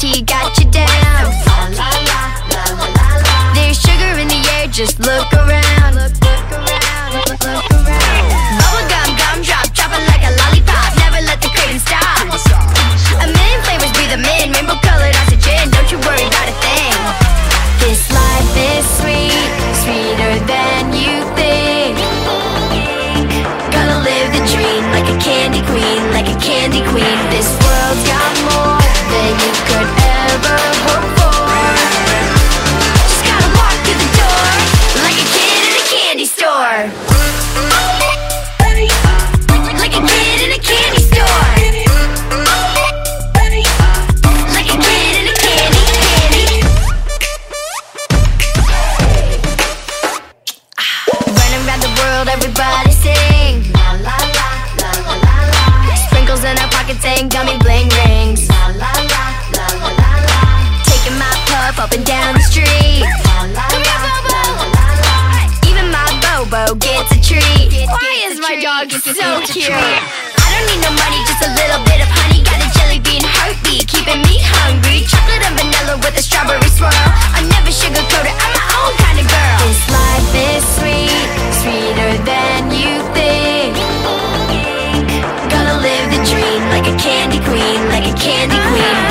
tea got you down. La la la, la la la. There's sugar in the air, just look around. your dog's so cute. I don't need no money, just a little bit of honey. Got a jelly bean heartbeat, keeping me hungry. Chocolate and vanilla with a strawberry swirl. I never sugarcoat it, I'm my own kind of girl. This life is sweet, sweeter than you think. Gonna live the dream like a candy queen, like a candy queen.